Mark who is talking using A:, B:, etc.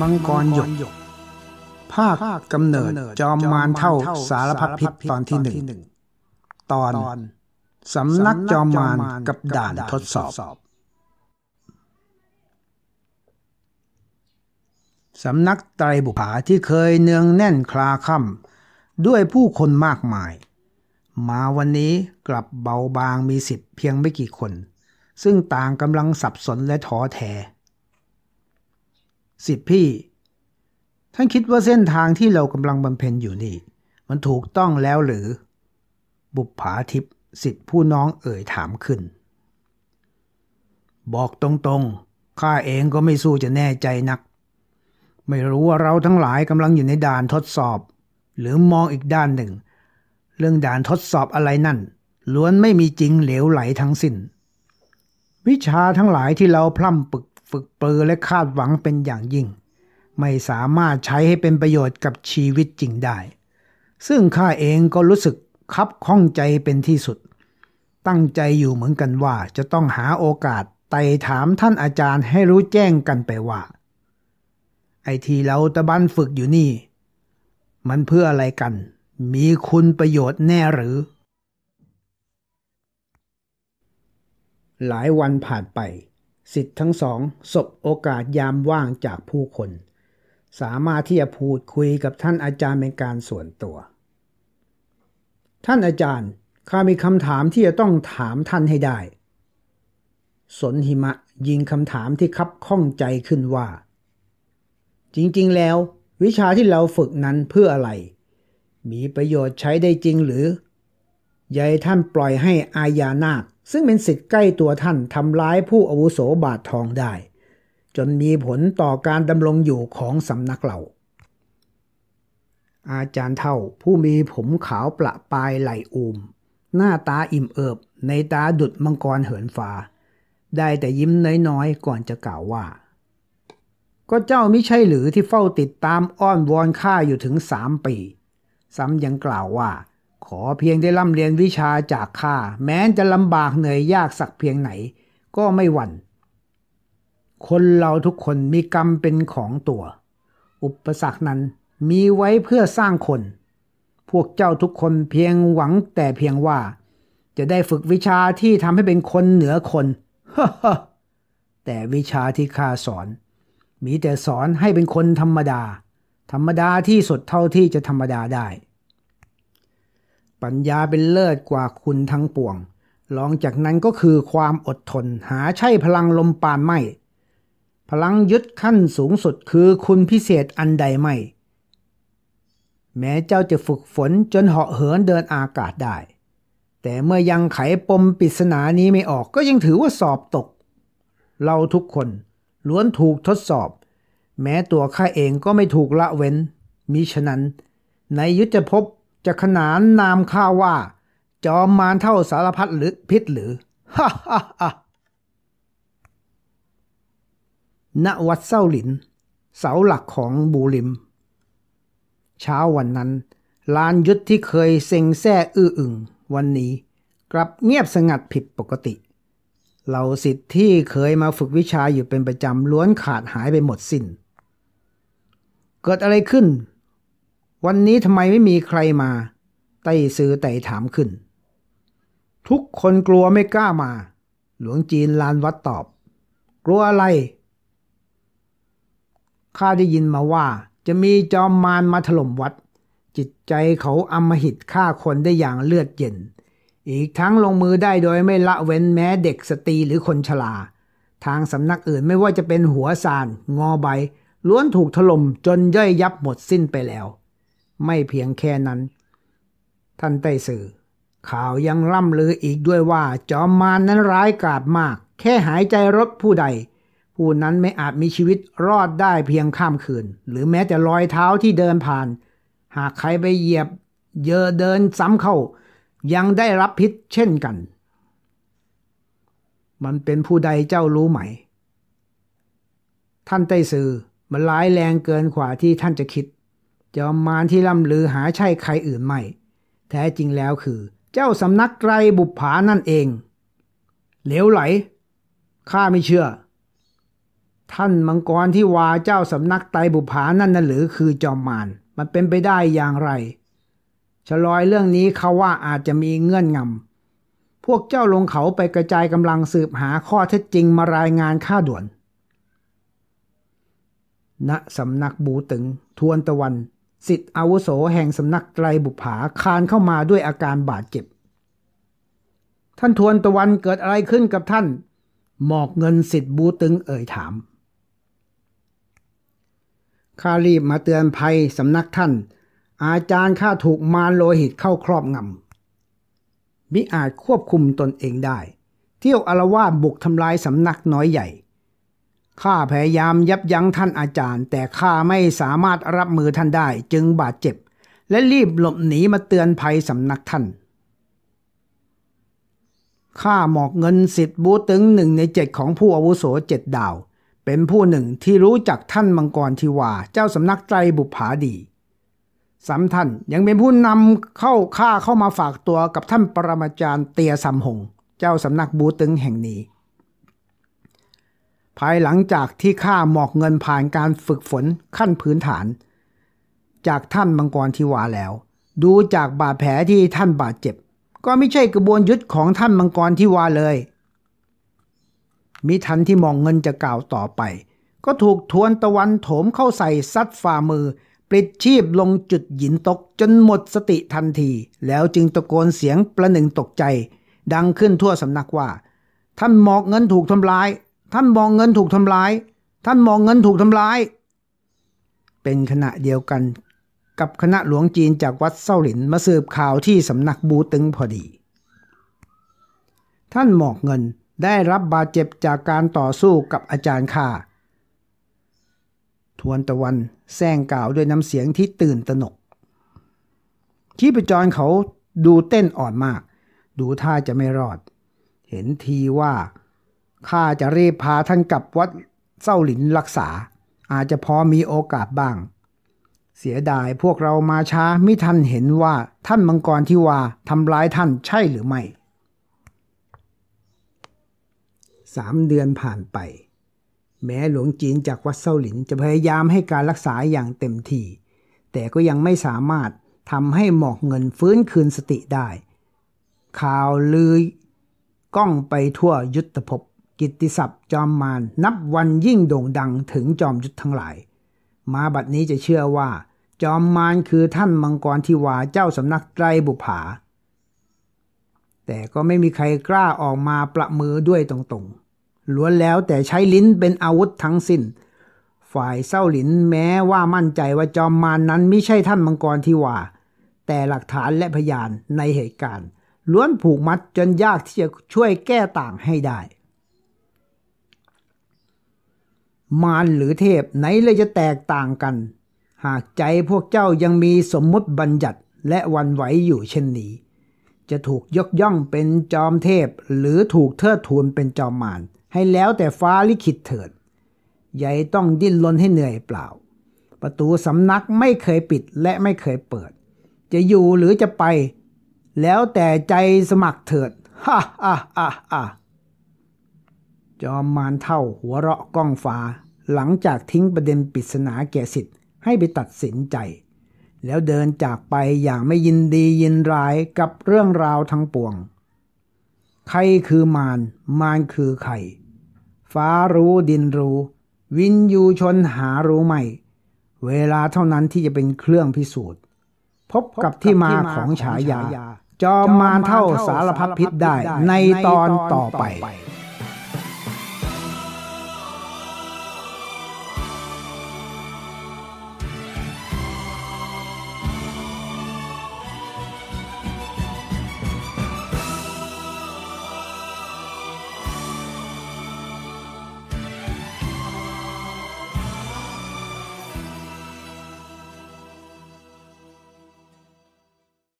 A: มังกรหยก ภาคกำเนิดจอมมารเท่าสารพัดพิษตอนที่หนึ่ง ตอนสำนักจอมมารกับด่านทดสอบสำนักไตรบุภาที่เคยเนืองแน่นคลาค่ำด้วยผู้คนมากมาย มาวันนี้กลับเบาบางมีสิทธิ์เพียงไม่กี่คน ซึ่งต่างกำลังสับสนและท้อแท้ สิทธิพี่ ท่านคิดว่าเส้นทางที่เรากำลังบำเพ็ญอยู่นี่ มันถูกต้องแล้วหรือ บุปผาทิพย์สิทธิผู้น้องเอ่ยถามขึ้น บอกตรงๆ ข้าเองก็ไม่สู้จะแน่ใจนัก ไม่รู้ว่าเราทั้งหลายกำลังอยู่ในด่านทดสอบ หรือมองอีกด้านหนึ่ง เรื่องด่านทดสอบอะไรนั่น ล้วนไม่มีจริงเหลวไหลทั้งสิน้นวิชาทั้งหลายที่เราพร่ำปึก ฝึกปรือและคาดหวังเป็นอย่างยิ่ง ไม่สามารถใช้ให้เป็นประโยชน์กับชีวิตจริงได้ ซึ่งข้าเองก็รู้สึกคับข้องใจเป็นที่สุด ตั้งใจอยู่เหมือนกันว่าจะต้องหาโอกาสไต่ถามท่านอาจารย์ให้รู้แจ้งกันไปว่า ไอทีเราตะบันฝึกอยู่นี่ มันเพื่ออะไรกัน มีคุณประโยชน์แน่หรือ หลายวันผ่านไป สิทธิ์ทั้งสองสบโอกาสยามว่างจากผู้คน สามารถที่จะพูดคุยกับท่านอาจารย์เป็นการส่วนตัว ท่านอาจารย์ข้ามีคำถามที่จะต้องถามท่านให้ได้ สนหิมะยิงคำถามที่คับข้องใจขึ้นว่า จริงๆแล้ว วิชาที่เราฝึกนั้นเพื่ออะไร มีประโยชน์ใช้ได้จริงหรือ ยายท่านปล่อยให้อาญานาค ซึ่งเป็นสิทธิ์ใกล้ตัวท่านทำร้ายผู้อาวุโสบาททองได้ จนมีผลต่อการดำรงอยู่ของสำนักเราอาจารย์เท่าผู้มีผมขาวประปลายไหลอูม หน้าตาอิ่มเอิบ ในตาดุดมังกรเหินฟ้า ได้แต่ยิ้มน้อยๆ ก่อนจะกล่าวว่า ก็เจ้าไม่ใช่หรือที่เฝ้าติดตามอ้อนวอนข้าอยู่ถึงสามปี ซ้ำยังกล่าวว่า ขอเพียงได้ร่ำเรียนวิชาจากข้าแม้จะลำบากเหนื่อยยากสักเพียงไหน ก็ไม่หวัน่น คนเราทุกคนมีกรรมเป็นของตัว อุปสรรคนั้นมีไว้เพื่อสร้างคน พวกเจ้าทุกคนเพียงหวังแต่เพียงว่า จะได้ฝึกวิชาที่ทำให้เป็นคนเหนือคนแต่วิชาที่ข้าสอน มีแต่สอนให้เป็นคนธรรมดา ธรรมดาที่สุดเท่าที่จะธรรมดาได้ ปัญญาเป็นเลิศกว่าคุณทั้งปวงรองจากนั้นก็คือความอดทนหาใช่พลังลมปานไม่ พลังยึดขั้นสูงสุดคือคุณพิเศษอันใดไม่ แม้เจ้าจะฝึกฝนจนเหาะเหินเดินอากาศได้ แต่เมื่อยังไขปมปริศนานี้ไม่ออกก็ยังถือว่าสอบตก เราทุกคนล้วนถูกทดสอบ แม้ตัวข้าเองก็ไม่ถูกละเว้นมิฉะนั้น ในยุทธภพ จะขนานนามข้าว่า จอมมารเท่าสารพัดหรือพิษหรือฮ่าฮ่าฮ่าณวัดเส้าหลิน เสาหลักของบูริม เช้าวันนั้นลานยุทธที่เคยเซ็งแซ่อื้ออึงวันนี้ กลับเงียบสงัดผิดปกติ เหล่าสิทธิ์ที่เคยมาฝึกวิชาอยู่เป็นประจำล้วนขาดหายไปหมดสิน้น เกิดอะไรขึ้น วันนี้ทำไมไม่มีใครมาไต้ซื้อไต่ถามขึ้น ทุกคนกลัวไม่กล้ามา หลวงจีนลานวัดตอบ กลัวอะไรข้าได้ยินมาว่าจะมีจอมมารมาถล่มวัด จิตใจเขาอำมหิตฆ่าคนได้อย่างเลือดเย็น อีกทั้งลงมือได้โดยไม่ละเว้นแม้เด็กสตรีหรือคนชรา ทางสำนักอื่นไม่ว่าจะเป็นหัวซาน งอใบ ล้วนถูกถล่มจนย่อยยับหมดสิ้นไปแล้ว ไม่เพียงแค่นั้น ท่านไต้สื่อ ข่าวยังล่ำลืออีกด้วยว่า จอมมารนนั้นร้ายกาจมาก แค่หายใจรถผู้ใด ผู้นั้นไม่อาจมีชีวิตรอดได้เพียงข้ามคืน หรือแม้แต่รอยเท้าที่เดินผ่าน หากใครไปเหยียบ เยอเดินซ้ำเข้า ยังได้รับพิษเช่นกัน มันเป็นผู้ใดเจ้ารู้ไหม ท่านไต้สื่อมันร้ายแรงเกินกว่าที่ท่านจะคิด จอมมารที่ล่ำลือหาใช่ใครอื่นไม่ แท้จริงแล้วคือ เจ้าสำนักไกรบุปผานั่นเอง เหลวไหล ข้าไม่เชื่อ ท่านมังกรที่วาเจ้าสำนักไตบุภานั่นน่ะหรือคือจอมมาร มันเป็นไปได้อย่างไร ฉลอยเรื่องนี้เขาว่าอาจจะมีเงื่อนงำ พวกเจ้าลงเขาไปกระจายกำลังสืบหาข้อเท็จจริงมารายงานข้าด่วน ณ สำนักบูตึง ทวนตะวัน สิทธิอาวุโสแห่งสำนักไตรบุภาคานเข้ามาด้วยอาการบาดเจ็บ ท่านทวนตะวันเกิดอะไรขึ้นกับท่าน หมอกเงินสิทธิบูตึงเอ่ยถามข้ารีบมาเตือนภัยสำนักท่าน อาจารย์ข้าถูกมารโลหิตเข้าครอบงำมิอาจควบคุมตนเองได้ เที่ยวอารวาสบุกทำลายสำนักน้อยใหญ่ ข้าพยายามยับยั้งท่านอาจารย์ แต่ข้าไม่สามารถรับมือท่านได้จึงบาดเจ็บ และรีบหลบหนีมาเตือนภัยสำนักท่านข้าหมอกเงินสิทธิ์บูตึงหนึ่งในเจ็ดของผู้อาวุโสเจ็ดดาว เป็นผู้หนึ่งที่รู้จักท่านมังกรทิวาเจ้าสำนักไตรบุภาดีสำท่านยังเป็นผู้นำเข้าข้าเข้ามาฝากตัวกับท่านปรมาจารย์เตียสัมหง เจ้าสำนักบูตึงแห่งนี้ ภายหลังจากที่ข้าหมอกเงินผ่านการฝึกฝนขั้นพื้นฐาน จากท่านมังกรทิวาแล้ว ดูจากบาดแผลที่ท่านบาดเจ็บ ก็ไม่ใช่กระบวนยุทธของท่านมังกรทิวาเลย มิทันที่มองเงินจะกล่าวต่อไป ก็ถูกทวนตะวันโถมเข้าใส่ซัดฝ่ามือปลิดชีพลงจุดหยินตกจนหมดสติทันที แล้วจึงตะโกนเสียงประหนึ่งตกใจ ดังขึ้นทั่วสำนักว่า ท่านหมองเงินถูกทำลาย ท่านมองเงินถูกทำลาย ท่านมองเงินถูกทำลาย เป็นขณะเดียวกันกับคณะหลวงจีนจากวัดเส้าหลินมาสืบข่าวที่สำนักบูตึงพอดี ท่านหมอกเงินได้รับบาดเจ็บจากการต่อสู้กับอาจารย์ข้าทวนตะวันแซงกล่าวด้วยน้ำเสียงที่ตื่นตระหนกชีพจรเขาดูเต้นอ่อนมาก ดูท่าจะไม่รอด เห็นทีว่า ข้าจะรีบพาท่านกลับวัดเศร้าหลินรักษา อาจจะพอมีโอกาสบ้าง เสียดายพวกเรามาช้าไม่ทันเห็นว่าท่านมังกรที่ว่าทำร้ายท่านใช่หรือไม่สามเดือนผ่านไป แม้หลวงจีนจากวัดเซาหลินจะพยายามให้การรักษาอย่างเต็มที่ แต่ก็ยังไม่สามารถทำให้หมอกเงินฟื้นคืนสติได้ ข่าวลือก้องไปทั่วยุทธภพ กิตติศัพท์จอมมารนับวันยิ่งโด่งดังถึงจอมยุทธทั้งหลาย มาบัดนี้จะเชื่อว่า จอมมารคือท่านมังกรทิวาเจ้าสำนักไตรบุภา แต่ก็ไม่มีใครกล้าออกมาประมือด้วยตรงๆ ล้วนแล้วแต่ใช้ลิ้นเป็นอาวุธทั้งสิน้น ฝ่ายเศร้าหลินแม้ว่ามั่นใจว่าจอมมารนนั้นไม่ใช่ท่านมังกรที่ว่าแต่หลักฐานและพยานในเหตุการณ์ ล้วนผูกมัดจนยากที่จะช่วยแก้ต่างให้ได้ มารหรือเทพไหนเลยจะแตกต่างกัน หากใจพวกเจ้ายังมีสมมุติบัญญัติและวันไหวอยู่เช่นนี้ จะถูกยกย่องเป็นจอมเทพ หรือถูกเทิดทูนเป็นจอมมารให้แล้วแต่ฟ้าลิขิตเถิดใหญ่ต้องดิ้นรนให้เหนื่อยเปล่า ประตูสำนักไม่เคยปิดและไม่เคยเปิด จะอยู่หรือจะไป แล้วแต่ใจสมัครเถิดฮ่าฮ่าฮ่าฮ่า จอมมารเท่าหัวเราะก้องฟ้า หลังจากทิ้งประเด็นปริศนาแก่สิทธิ์ให้ไปตัดสินใจ แล้วเดินจากไปอย่างไม่ยินดียินร้ายกับเรื่องราวทั้งปวง ใครคือมารมารคือใครฟ้ารู้ดินรู้ วินยูชนหารู้ไม่ เวลาเท่านั้นที่จะเป็นเครื่องพิสูจน์ พบกับที่มาของฉายา จอมมารเท่าสารพัดพิษได้ในตอนต่อไป